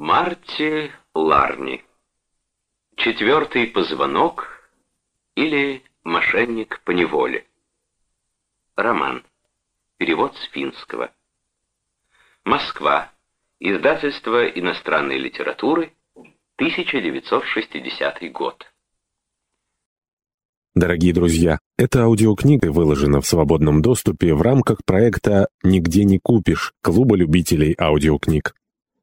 Марти Ларни. Четвертый позвонок или мошенник по неволе. Роман. Перевод с финского. Москва. Издательство иностранной литературы. 1960 год. Дорогие друзья, эта аудиокнига выложена в свободном доступе в рамках проекта «Нигде не купишь» Клуба любителей аудиокниг.